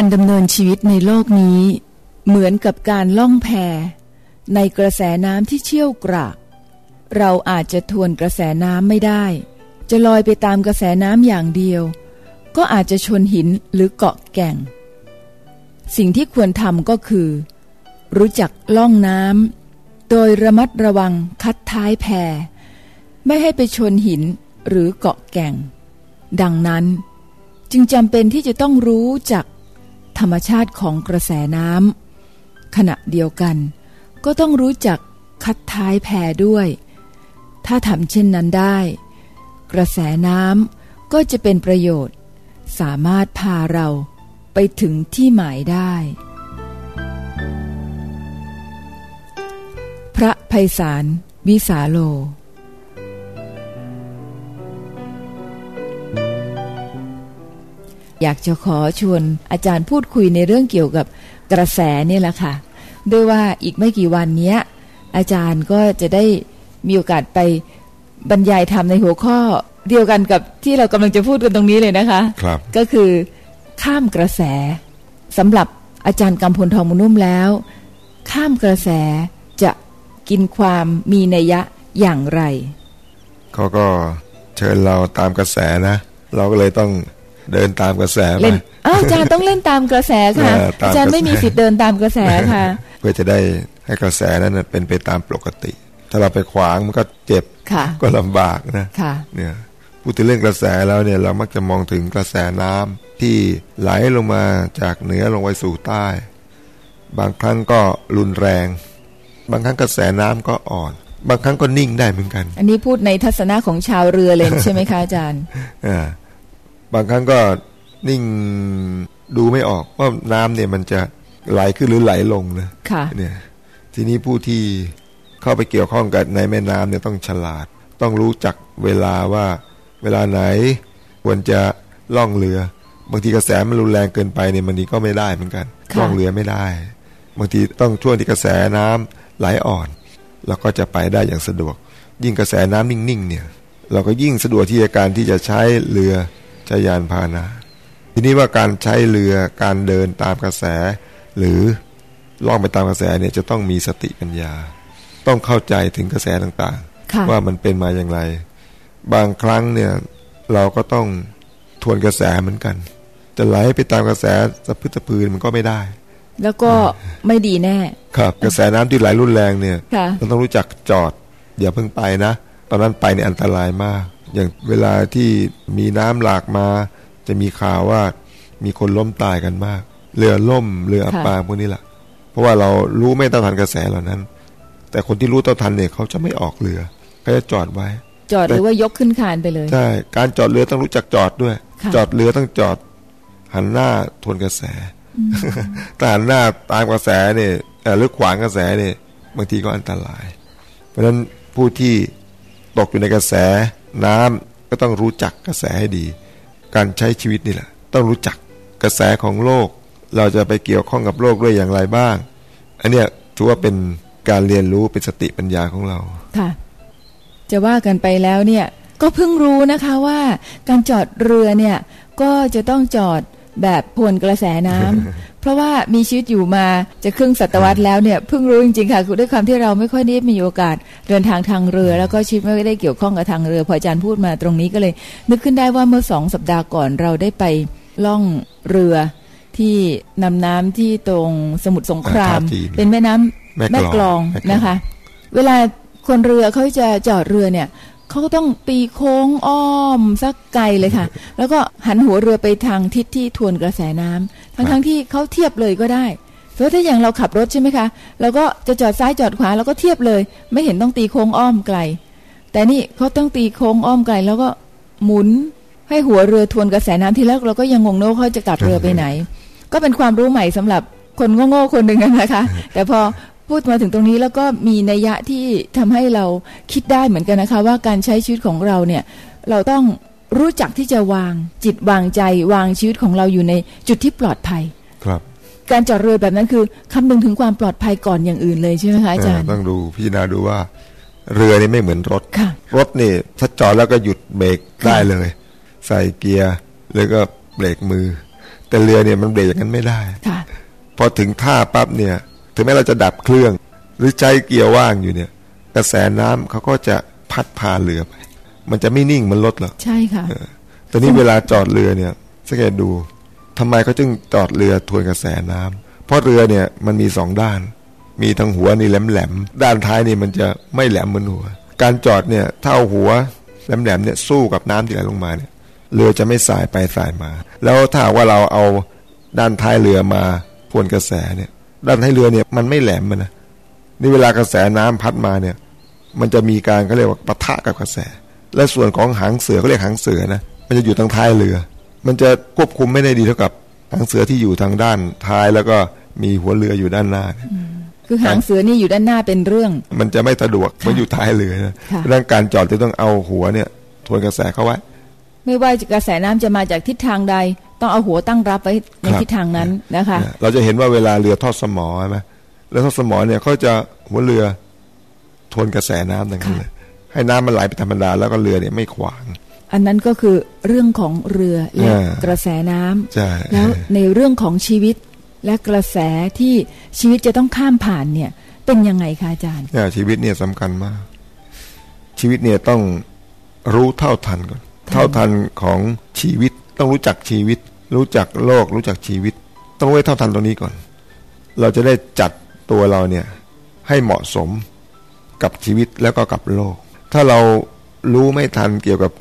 การดำเนินชีวิตในโลกนี้ เหมือนกับการล่องแพในกระแสน้ำที่เชี่ยวกราก เราอาจจะทวนกระแสน้ำไม่ได้ จะลอยไปตามกระแสน้ำอย่างเดียว ก็อาจจะชนหินหรือเกาะแก่ง สิ่งที่ควรทำก็คือ รู้จักล่องน้ำโดยระมัดระวังคัดท้ายแพไม่ให้ไปชนหินหรือเกาะแก่ง ดังนั้นจึงจำเป็นที่จะต้องรู้จัก ธรรมชาติของกระแสน้ำขณะเดียวกัน ก็ต้องรู้จักคัดท้ายแพด้วย ถ้าทำเช่นนั้นได้ กระแสน้ำก็จะเป็นประโยชน์ สามารถพาเราไปถึงที่หมายได้ พระภัยสารวิสาโล อยากจะขอชวนอาจารย์พูดคุยในเรื่องเกี่ยวกับกระแสนี่แหละค่ะ ด้วยว่าอีกไม่กี่วันนี้อาจารย์ก็จะได้มีโอกาสไปบรรยายธรรมในหัวข้อเดียวกันกับที่เรากำลังจะพูดกันตรงนี้เลยนะคะครับก็คือข้ามกระแสสำหรับอาจารย์กำพลทองมุนุ่มแล้ว ข้ามกระแสจะกินความมีนัยยะอย่างไรเขาก็เชิญเราตามกระแสนะ เราก็เลยต้อง เดินตามกระแสไปเล่นอ้าวอาจารย์ต้องเล่นตามกระแสค่ะเออตามกระแสอาจารย์ไม่มีสิทธิ์เดินตามกระแสค่ะ เพื่อจะได้ให้กระแสนั้นนะเป็นไปตามปกติ ถ้าเราไปขวางมันก็เจ็บค่ะก็ลำบากนะค่ะเนี่ยพูดถึงเรื่องกระแสแล้วเนี่ยเรามักจะมองถึงกระแสน้ำที่ไหลลงมาจากเหนือลงไปสู่ใต้ บางครั้งก็รุนแรง บางครั้งกระแสน้ำก็อ่อน บางครั้งก็นิ่งได้เหมือนกัน อันนี้พูดในทัศนะของชาวเรือเลยใช่ไหมคะอาจารย์อ่า บางครั้งก็นิ่งดูไม่ออกว่าน้ำเนี่ยมันจะไหลขึ้นหรือไหลลงนะค่ะเนี่ย ทีนี้ผู้ที่เข้าไปเกี่ยวข้องกับในแม่น้ำเนี่ยต้องฉลาด ต้องรู้จักเวลาว่าเวลาไหนควรจะล่องเรือบางทีกระแสมันรุนแรงเกินไปเนี่ยบางทีก็ไม่ได้เหมือนกันค่ะล่องเรือไม่ได้ บางทีต้องช่วงที่กระแสน้ำไหลอ่อนเราก็จะไปได้อย่างสะดวก ยิ่งกระแสน้ำนิ่งๆเนี่ย เราก็ยิ่งสะดวกที่จะการที่จะใช้เรือ ใช้ยานพาหนะ ทีนี้ว่าการใช้เรือการเดินตามกระแส หรือล่องไปตามกระแสเนี่ยจะต้องมีสติปัญญา ต้องเข้าใจถึงกระแสต่างค่ะๆว่ามันเป็นมาอย่างไร บางครั้งเนี่ยเราก็ต้องทวนกระแสเหมือนกันจะไหลไปตามกระแสสะพึดสะพืนมันก็ไม่ได้ แล้วก็ไม่ดีแน่ ครับ กระแสน้ำที่ไหลรุนแรงเนี่ยค่ะเราต้องรู้จักจอด อย่าเพิ่งไปนะ ตอนนั้นไปเนี่ยอันตรายมาก อย่างเวลาที่มีน้ำหลากมา จะมีข่าวว่ามีคนล้มตายกันมาก เรือล่มเรืออับค่ะปางพวกนี้แหละเพราะว่าเรารู้ไม่เท่าทันกระแสเหล่านั้น แต่คนที่รู้เท่าทันเนี่ยเขาจะไม่ออกเรือเขาจะจอดไว้ จอดหรือว่ายกขึ้นคานไปเลยใช่การจอดเรือต้องรู้จักจอดด้วยค่ะจอดเรือต้องจอดหันหน้าทวนกระแสถ้าหันหน้าตามกระแสเนี่ยเอ่อหรือขวางกระแสเนี่ยบางทีก็อันตราย เพราะฉะนั้นผู้ที่ตกอยู่ในกระแส น้ำก็ต้องรู้จักกระแสให้ดี การใช้ชีวิตนี่แหละ ต้องรู้จักกระแสของโลก เราจะไปเกี่ยวข้องกับโลกด้วยอย่างไรบ้าง อันเนี้ยถือว่าเป็นการเรียนรู้เป็นสติปัญญาของเรา ค่ะ จะว่ากันไปแล้วเนี่ย ก็เพิ่งรู้นะคะว่า การจอดเรือเนี่ย ก็จะต้องจอด แบบพวนกระแสน้ำเพราะว่ามีชีวิตอยู่มาจะครึ่งศตวรรษแล้วเนี่ยเพิ่งรู้จริงๆค่ะคือด้วยความที่เราไม่ค่อยได้มีโอกาสเดินทางทางเรือ แล้วก็ชีวิตไม่ได้เกี่ยวข้องกับทางเรือพออาจารย์พูดมาตรงนี้ก็เลย นึกขึ้นได้ว่าเมื่อสองสัปดาห์ก่อนเราได้ไปล่องเรือที่นำน้ำที่ตรงสมุทรสงครามท่าจีนเป็นแม่น้ำแม่แม่กกลลอองงแม่กลองนะคะ เวลาคนเรือเขาจะจอดเรือเนี่ย เขาก็ต้องตีโค้งอ้อมสักไกลเลยค่ะ แล้วก็หันหัวเรือไปทางทิศที่ทวนกระแสน้ำทั้งทั้งๆที่เขาเทียบเลยก็ได้เพราะถ้าอย่างเราขับรถใช่ไหมคะเราก็จะจอดซ้ายจอดขวาเราก็เทียบเลย ไม่เห็นต้องตีโค้งอ้อมไกล แต่นี่เขาต้องตีโค้งอ้อมไกล แล้วก็หมุนให้หัวเรือทวนกระแสน้ำทีแรกเราก็ยังงงโน้เขาจะกลับเรือไปไหน ก็เป็นความรู้ใหม่สำหรับคนโง่ๆคนหนึ่งนะคะ แต่พอ พูดมาถึงตรงนี้แล้วก็มีนัยยะที่ทำให้เราคิดได้เหมือนกันนะคะ ว่าการใช้ชีวิตของเราเนี่ย เราต้องรู้จักที่จะวางจิตวางใจวางชีวิตของเราอยู่ในจุดที่ปลอดภัย ครับ การจอดเรือแบบนั้นคือคำนึงถึงความปลอดภัยก่อนอย่างอื่นเลยใช่ไหมคะอาจารย์เออต้องดูพิจารณาดูว่า เรือนี่ไม่เหมือนรถค่ะรถนี่ถ้าจอดแล้วก็หยุดเบรกได้เลย ใส่เกียร์แล้วก็เบรกมือ แต่เรือเนี่ยมันเบรกอย่างนั้นไม่ได้ค่ะพอถึงท่าปั๊บเนี่ย ถึงแม้เราจะดับเครื่อง หรือใจเกียร์ว่างอยู่เนี่ย กระแสน้ำเขาก็จะพัดพาเรือไป มันจะไม่นิ่งเหมันรถหรอกใช่ค่ะตอนนี้เวลาจอดเรือเนี่ยสังเกตดูทำไมเขาจึงจอดเรือทวนกระแสน้ำเพราะเรือเนี่ยมันมีสองด้าน มีทางหัวนี่แหลมแหลมๆด้านท้ายนี่มันจะไม่แหลมเหมือนหัว การจอดเนี่ยถ้าเอาหัวแหลมแหลมๆเนี่ยสู้กับน้ำที่ไหลลงมาเนี่ยเรือจะไม่สายไปสายมา แล้วถ้าหากว่าเราเอาด้านท้ายเรือมาทวนกระแสเนี่ย ด้านท้ายเรือเนี่ย มันไม่แหลมมันนะนี่เวลากระแสน้ำพัดมาเนี่ย มันจะมีการเขาเรียกว่าปะทะกับกระแส และส่วนของหางเสือเขาเรียกหางเสือนะมันจะอยู่ทางท้ายเรือ มันจะควบคุมไม่ได้ดีเท่ากับหางเสือที่อยู่ทางด้านท้ายแล้วก็มีหัวเรืออยู่ด้านหน้าเนี่ยคือหางเสือนี่อยู่ด้านหน้าเป็นเรื่อง มันจะไม่สะดวกเหมันอยู่ท้ายเรือนะค่ะเพราะฉะนั้นการจอดจะต้องเอาหัวเนี่ย ทวนกระแสเข้าไว้ ไม่ว่ากระแสน้ำจะมาจากทิศทางใด ต้องเอาหัวตั้งรับไว้ในครับทิศทางนั้นนะคะเนี่ยเราจะเห็นว่าเวลาเรือทอดสมอใช่ไหมเรือทอดสมอเนี่ยเขาจะหัวเรือทวนกระแสน้ำดังนั้นค่ะเลยให้น้ำมันไหลไปธรรมดาแล้วก็เรือเนี่ยไม่ขวาง อันนั้นก็คือเรื่องของเรือและอ่ากระแสน้ำใช่แล้วในเรื่องของชีวิตและกระแสที่ชีวิตจะต้องข้ามผ่านเนี่ย เป็นยังไงคะอาจารย์เนี่ยชีวิตเนี่ยสำคัญมาก ชีวิตเนี่ยต้องรู้เท่าทันก่อน เท่าทันของชีวิต ต้องรู้จักชีวิต รู้จักโลก รู้จักชีวิต ต้องรู้ให้เท่าทันตรงนี้ก่อน เราจะได้จัดตัวเราเนี่ยให้เหมาะสมกับชีวิตแล้วก็กับโลก ถ้าเรารู้ไม่ทันเกี่ยวกับ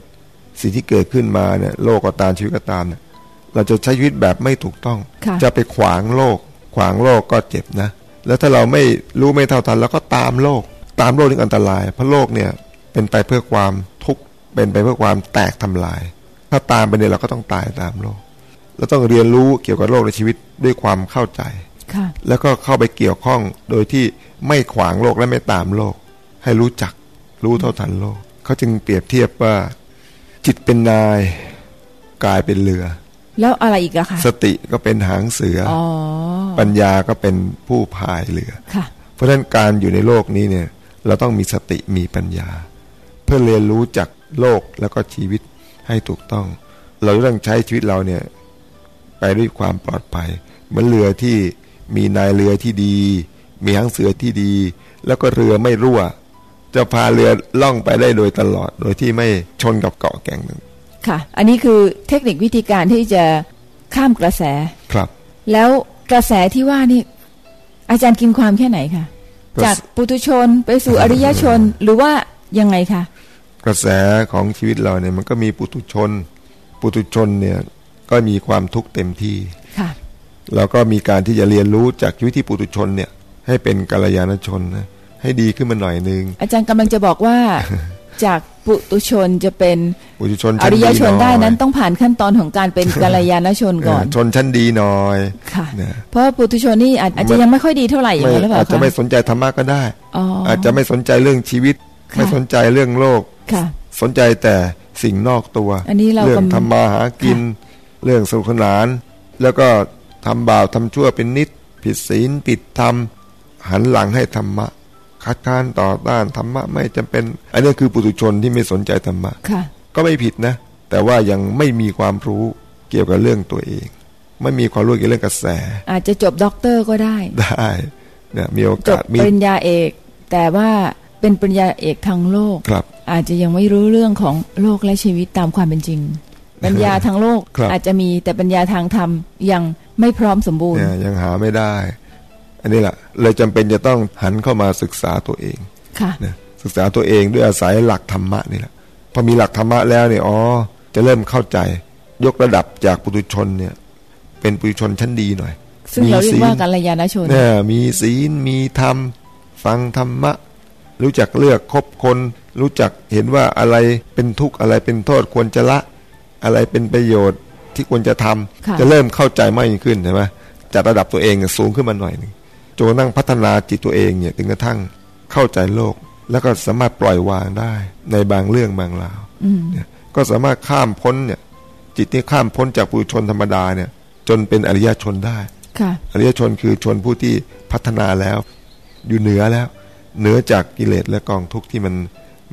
สิ่งที่เกิดขึ้นมาเนี่ยโลกก็ตามชีวิตก็ตามเนี่ยเราจะใช้ชีวิตแบบไม่ถูกต้องค่ะจะไปขวางโลก ขวางโลกก็เจ็บนะ แล้วถ้าเราไม่รู้ไม่เท่าทัน แล้วก็ตามโลก ตามโลกนี่อันตราย เพราะโลกเนี่ยเป็นไปเพื่อความทุกข์เป็นไปเพื่อความแตกทำลาย ถ้าตามไปเนี่ยเราก็ต้องตายตามโลกเราต้องเรียนรู้เกี่ยวกับโลกในชีวิตด้วยความเข้าใจค่ะแล้วก็เข้าไปเกี่ยวข้องโดยที่ไม่ขวางโลกและไม่ตามโลก ให้รู้จักรู้เท่าทันโลก เขาจึงเปรียบเทียบว่า จิตเป็นนายกายเป็นเรือ แล้วอะไรอีกอะคะสติก็เป็นหางเสือออ๋อปัญญาก็เป็นผู้พายเรือค่ะเพราะฉะนั้นการอยู่ในโลกนี้เนี่ย เราต้องมีสติมีปัญญา เพื่อเรียนรู้จากโลกแล้วก็ชีวิต ให้ถูกต้อง เราต้องใช้ชีวิตเราเนี่ยไปด้วยความปลอดภัยเหมือนเรือที่มีนายเรือที่ดี มีหางเสือที่ดี แล้วก็เรือไม่รั่ว จะพาเรือล่องไปได้โดยตลอด โดยที่ไม่ชนกับเกาะแก่งหนึ่งค่ะ อันนี้คือเทคนิควิธีการที่จะข้ามกระแสครับ แล้วกระแสที่ว่านี่ อาจารย์กินความแค่ไหนคะกระแสจากปุถุชนไปสู่อริยชนหรือว่ายังไงคะ กระแสของชีวิตเราเนี่ยมันก็มีปุถุชน ปุถุชนเนี่ยก็มีความทุกข์เต็มที่ค่ะแล้วก็มีการที่จะเรียนรู้จากชีวิตที่ปุถุชนเนี่ย ให้เป็นกัลยาณชนนะให้ดีขึ้นมาหน่อยหนึ่งอาจารย์กำลังจะบอกว่าจากปุถุชนจะเป็นปุถุชนอชั้นริดียชนหได้อยนั้นต้องผ่านขั้นตอนของการเป็นกัลยาณชนก่อนเชนชั้นดีหน่อยค่ะนะเพราะว่าปุถุชนนี่อาจอาจจะยังไม่ค่อยดีเท่าไหร่อย่างไม่นั้นหรือเปล่าอาจจะคะไม่สนใจธรรมะก็ได้อ๋อออาจจะไม่สนใจเรื่องชีวิตค่ะ ไม่สนใจเรื่องโลกค่ะสนใจแต่สิ่งนอกตัวอันนี้เราเรื่องกำทำมาหากิน เรื่องสนุกสนาน แล้วก็ทำบาปทำชั่วเป็นนิด ผิดศีลผิดธรรม หันหลังให้ธรรมะ คัดค้านต่อต้านธรรมะไม่จำเป็น อันนี้คือปุถุชนที่ไม่สนใจธรรมะค่ะก็ไม่ผิดนะ แต่ว่ายังไม่มีความรู้เกี่ยวกับเรื่องตัวเอง ไม่มีความรู้เกี่ยวกับเรื่องกระแส อาจจะจบด็อกเตอร์ก็ได้ ได้เนี่ยมีโอจกาบสมีปริญญาเอก แต่ว่า เป็นปริญญาเอกทางโลกครับ อาจจะยังไม่รู้เรื่องของโลกและชีวิตตามความเป็นจริง ปัญญาทางโลกครับอาจจะมีแต่ปัญญาทางธรรมยังไม่พร้อมสมบูรณ์เนี่ยยังหาไม่ได้ อันนี้แหละเลยจำเป็นจะต้องหันเข้ามาศึกษาตัวเองค่ะนะศึกษาตัวเองด้วยอาศัยหลักธรรมะนี่แหละพอมีหลักธรรมะแล้วเนี่ยอ๋อจะเริ่มเข้าใจ ยกระดับจากปุถุชนเนี่ย เป็นปุถุชนชั้นดีหน่อยซึ่งเราเรียกว่าศีลกัลยาณชนเนี่ยมีศีลมีธรรม ฟังธรรมะ รู้จักเลือกคบคน รู้จักเห็นว่าอะไรเป็นทุกข์อะไรเป็นโทษควรจะละ อะไรเป็นประโยชน์ที่ควรจะทำค่ะจะเริ่มเข้าใจมากยิ่งขึ้นใช่ไหมจัดระดับตัวเองสูงขึ้นมาหน่อยหนึ่งจนกระทั่งพัฒนาจิตตัวเองเนี่ยถึงกระทั่งเข้าใจโลก แล้วก็สามารถปล่อยวางได้ ในบางเรื่องบางราวอืมเนี่ยก็สามารถข้ามพ้นเนี่ย จิตที่ข้ามพ้นจากปุถุชนธรรมดาเนี่ย จนเป็นอริยชนได้ค่ะอริยชนคือชนผู้ที่พัฒนาแล้ว อยู่เหนือแล้ว เหนือจากกิเลสและกองทุกข์ที่มัน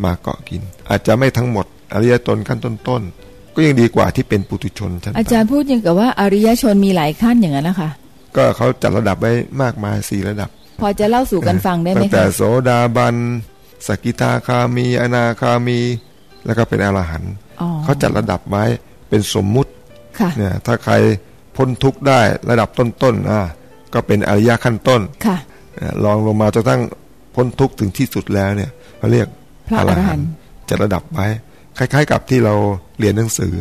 มาเกาะกิน อาจจะไม่ทั้งหมด อริยชนขั้นต้นๆก็ยังดีกว่าที่เป็นปุถุชนชั้นอาจารย์พูดยังกับว่าอริยชนมีหลายขั้นอย่างนั้นนะคะก็เขาจัดระดับไว้มากมายสี่ระดับ พอจะเล่าสู่กันฟังได้ไหมตั้งแต่คะโสดาบันสกิทาคามี อนาคามี แล้วก็เป็นอรหันต์อ๋อเขาจัดระดับไว้เป็นสมมุติค่ะเนี่ยถ้าใครพ้นทุกข์ได้ระดับต้นๆอะก็เป็นอริยขั้นต้นค่ะอะลองลงมาจนทั้ง พ้นทุกข์ถึงที่สุดแล้วเนี่ยเขาเรียกพระอรหันต์จัดระดับไว้ คล้าย ๆ กับที่เราเรียนหนังสือ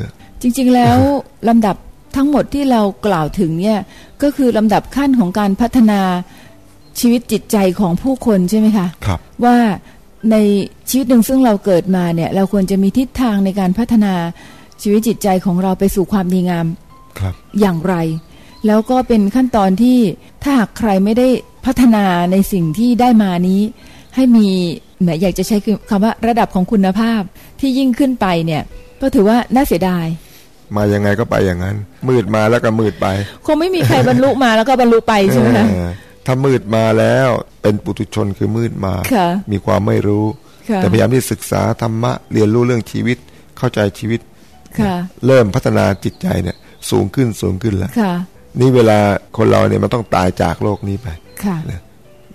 จริง ๆ แล้วลำดับทั้งหมดที่เรากล่าวถึงเนี่ยก็คือลำดับขั้นของการพัฒนาชีวิตจิตใจของผู้คนใช่ไหมคะครับว่าในชีวิตหนึ่งซึ่งเราเกิดมาเนี่ย เราควรจะมีทิศทางในการพัฒนาชีวิตจิตใจของเราไปสู่ความดีงามครับ อย่างไร แล้วก็เป็นขั้นตอนที่ถ้าหากใครไม่ได้ พัฒนาในสิ่งที่ได้มานี้ ให้มีแหมอยากจะใช้คำว่าระดับของคุณภาพที่ยิ่งขึ้นไปเนี่ย ก็ถือว่าน่าเสียดาย มายังไงก็ไปอย่างนั้น มืดมาแล้วก็มืดไป คงไม่มีใครบรรลุมาแล้วก็บรรลุไปใช่ไหมคะเออถ้ามืดมาแล้วเป็นปุถุชนคือมืดมาค่ะมีความไม่รู้ค่ะแต่พยายามที่ศึกษาธรรมะเรียนรู้เรื่องชีวิตเข้าใจชีวิตค่ะเริ่มพัฒนาจิตใจเนี่ย สูงขึ้นสูงขึ้นแล้วค่ะนี่เวลาคนเราเนี่ยมันต้องตายจากโลกนี้ไป ค่ะ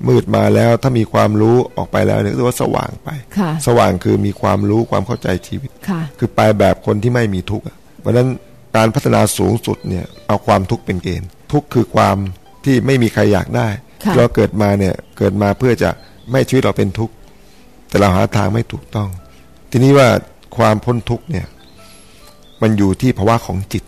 มืดมาแล้วถ้ามีความรู้ออกไปแล้วเนี่ยเรียกว่าสว่างไปค่ะสว่างคือมีความรู้ความเข้าใจชีวิตค่ะคือไปแบบคนที่ไม่มีทุกข์อะเพราะฉะนั้นการพัฒนาสูงสุดเนี่ยเอาความทุกข์เป็นเกณฑ์ ทุกข์คือความที่ไม่มีใครอยากได้ค่ะเราเกิดมาเนี่ยเกิดมาเพื่อจะไม่ให้ชีวิตเราเป็นทุกข์แต่เราหาทางไม่ถูกต้อง ทีนี้ว่าความพ้นทุกข์เนี่ย มันอยู่ที่ภาวะของจิต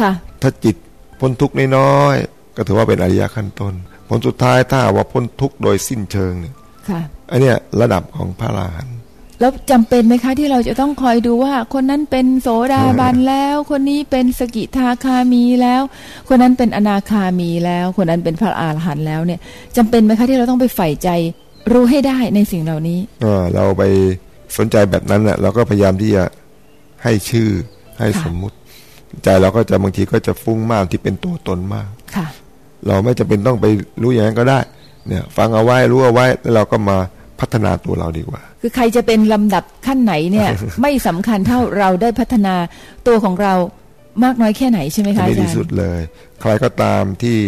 ค่ะ ถ้าจิตพ้นทุกข์น้อยๆก็ถือว่าเป็นอริยขั้นต้น ผลสุดท้ายถ้าหากว่าพ้นทุกข์โดยสิ้นเชิงเนี่ยค่ะ อันเนี้ยระดับของพระอรหันต์แล้วจำเป็นไหมคะที่เราจะต้องคอยดูว่า คนนั้นเป็นโสดาบันแล้ว คนนี้เป็นสกิทาคามีแล้ว คนนั้นเป็นอนาคามีแล้ว คนนั้นเป็นพระอรหันต์แล้วเนี่ยจำเป็นไหมคะที่เราต้องไปใฝ่ใจ รู้ให้ได้ในสิ่งเหล่านี้อ่าเราไปสนใจแบบนั้นเน่ะเราก็พยายามที่จะให้ชื่อให้ค่ะสมมุติ ใจเราก็จะบางทีก็จะฟุ้งมากที่เป็นตัวตนมากค่ะ เราไม่จำเป็นต้องไปรู้อย่างนั้นก็ได้เนี่ยฟังเอาไว้รู้เอาไว้แล้วเราก็มาพัฒนาตัวเราดีกว่า คือใครจะเป็นลำดับขั้นไหนเนี่ย ไม่สำคัญเท่าเราได้พัฒนาตัวของเรามากน้อยแค่ไหนใช่ไหมคะดีอาจารที่สุดย์เลย ใครก็ตามที่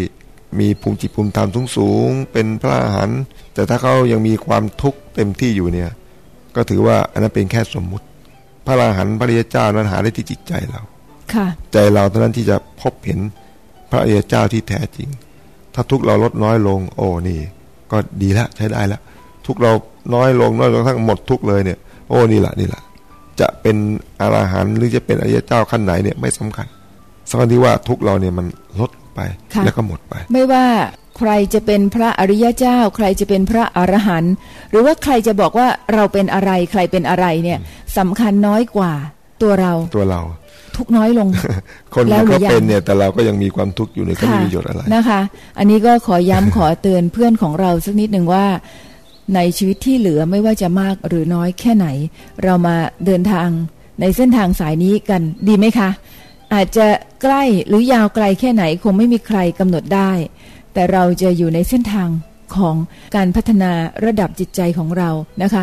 มีภูมิจิตภูมิธรรมสูงสูงๆเป็นพระอรหันต์แต่ถ้าเขายังมีความทุกข์เต็มที่อยู่เนี่ย ก็ถือว่าอันนั้นเป็นแค่สมมุติ พระอรหันต์พระริยเจ้านั้นหาได้ที่จิตใจเรา ค่ะ ใจเราเท่านั้นที่จะพบเห็นพระอริยเจ้าที่แท้จริง ถ้าทุกข์เราลดน้อยลง โอ้นี่ ก็ดีแล้วใช้ได้แล้วทุกข์เราน้อยลงน้อยลงทั้งหมดทุกข์เลยเนี่ย โอ้นี่แหละนี่แหละจะเป็นอรหันต์หรือจะเป็นอริยเจ้าขั้นไหนเนี่ยไม่สำคัญสำคัญที่ว่าทุกข์เราเนี่ยมันลดไปค่ะแล้วก็หมดไป ไม่ว่าใครจะเป็นพระอริยเจ้า ใครจะเป็นพระอรหันต์หรือว่าใครจะบอกว่าเราเป็นอะไรใครเป็นอะไรเนี่ยสำคัญน้อยกว่าตัวเราตัวเรา ทุกข์น้อยลง คนแล้วหรือเขายังเป็นเนี่ยแต่เราก็ยังมีความทุกข์อยู่ในก็ไม่มีประโยชน์อะไรนะคะ อันนี้ก็ขอย้ำขอเตือนเพื่อนของเราสักนิดหนึ่งว่าในชีวิตที่เหลือไม่ว่าจะมากหรือน้อยแค่ไหน เรามาเดินทางในเส้นทางสายนี้กันดีไหมคะ อาจจะใกล้หรือยาวไกลแค่ไหนคงไม่มีใครกำหนดได้ แต่เราจะอยู่ในเส้นทางของการพัฒนาระดับจิตใจของเรานะคะ